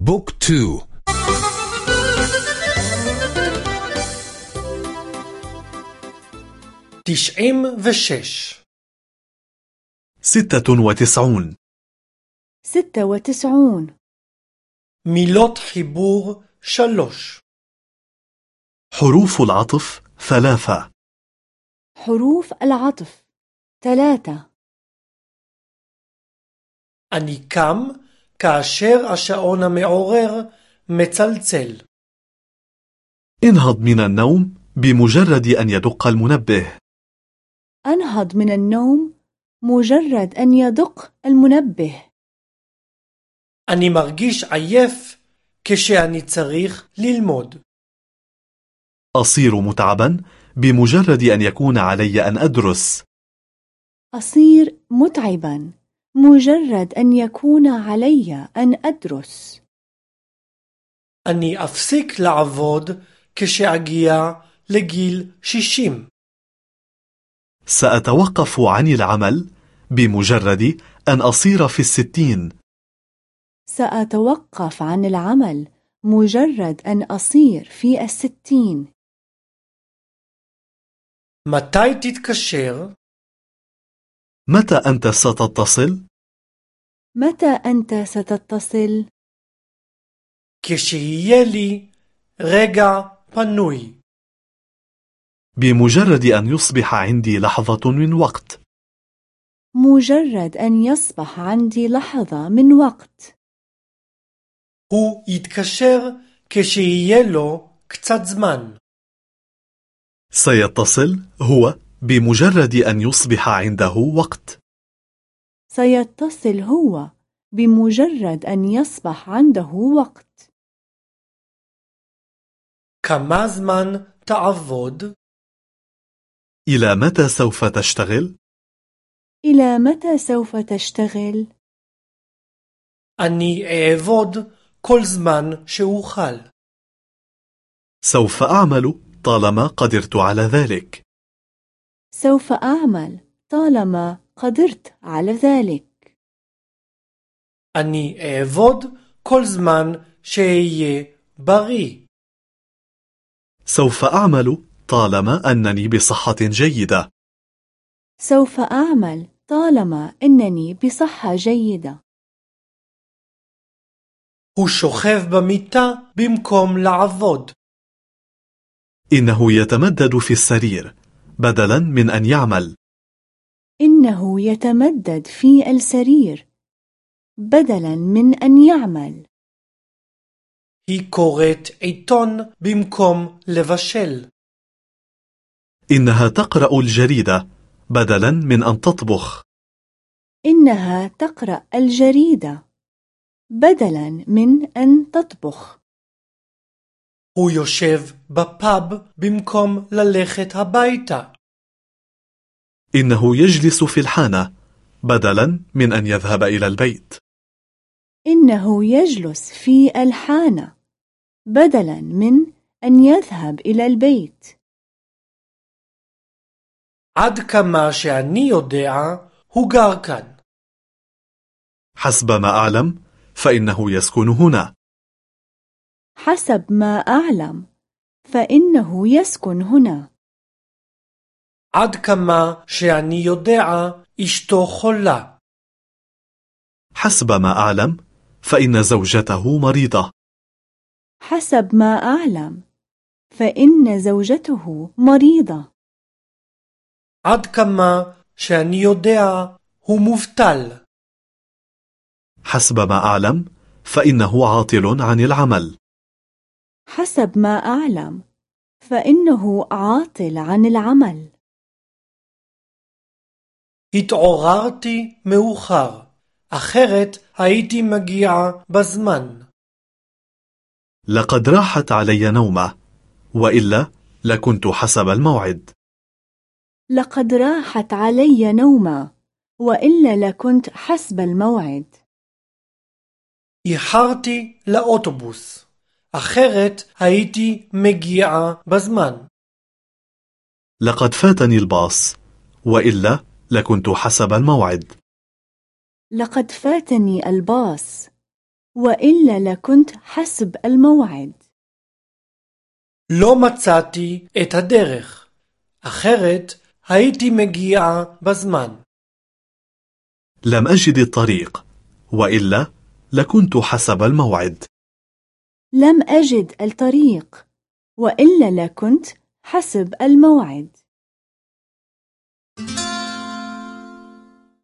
Book two. תשעים ושש. ستة وتسعون. ستة وتسعون. מילות חיבור שלוש. حروف العطف ثلاثة. حروف العطف ثلاثة. أني كام؟ כאשר השעון המעורר מצלצל. انهض من النوم بمجرد أن يدق المنبه أنهض من النوم مجرد أن يدق المنبه אני מרגיש עייף כשאני צריך ללמוד. أصير متعبا بمجرد أن يكون علي أن أدرس أصير متعبا مجرد أن يكون علي أن أدرس אני אפסיק לעבוד כשאגיע לגיל 60. سأتوقف عن العمل بمجرد أن أصير في الستين سأتوقف عن العمل مجرد أن أصير في الستين מתי תתקשר? متى أنت ستتصل؟ متى أنت ستتصل؟ كشيالي رجع بنوي بمجرد أن يصبح عندي لحظة من وقت مجرد أن يصبح عندي لحظة من وقت هو يتكشر كشيالو كتزمان سيتصل هو بمجرد أن يصبح عنده وقت. سيتصل هو بمجرد أن يصبح عنده وقت. كم زمان تعود إلى متى سوف تشتغل؟ إلى متى سوف تشتغل؟ أني أعود كل زمان شأوخال سوف أعمل طالما قدرت على ذلك. سوف أعمل طالما قدرت على ذلك אני אעבוד כל זמן שאהיה בריא. سوف أعمل طالما أنني بصحة جيدة سوف أعمل طالما أنني بصحة جيدة הוא שוכב במיטה במקום לעבוד. إنه يتمدد في السرير بدلا من أن يعمل إنه يتمدد في السرير بدلا من أن يعمل היא קוראת עיתון במקום לבשל. إنها تقرأ الجريدة بدلا من أن تطبخ إنها تقرأ الجريدة بدلا من أن تطبخ הוא יושב בפאב במקום ללכת הביתה. إنه يجلس في الحانة بدلا من أن يذهب إلى البيت إنه يجلس في الحانة بدلا من أن يذهب إلى البيت עד כמה שאני יודע, הוא גר כאן. حسب ما أعلم فإنه يسكن هنا حسب ما أعلم فإنه يسكن هنا עד כמה שאני יודע, אשתו חולה. حسب ما أعلم فإن زوجته مريضة حسب ما أعلم فإن زوجته مريضة עד כמה שאני יודע, הוא מובטל. حسب ما أعلم فإنه عاطل عن العمل حسب ما أعلم فإنه عاطل عن العمل התעוררתי מאוחר, אחרת הייתי מגיעה בזמן. لقد راحت علي نومة وإلا لكنت حسب الموعد لقد راحت علي نومة وإلا لكنت حسب الموعد איחרתי לאוטובוס, אחרת הייתי מגיעה בזמן. لقد فاتني الباص وإلا لكنت حسب الموعد لقد فاتني الباص وإلا لكنت حسب الموعد לא מצאתי את הדרך, אחרת הייתי מגיעה בזמן. لم أجد الطريق وإلا لكنت حسب الموعد لم أجد الطريق وإلا لكنت حسب الموعد.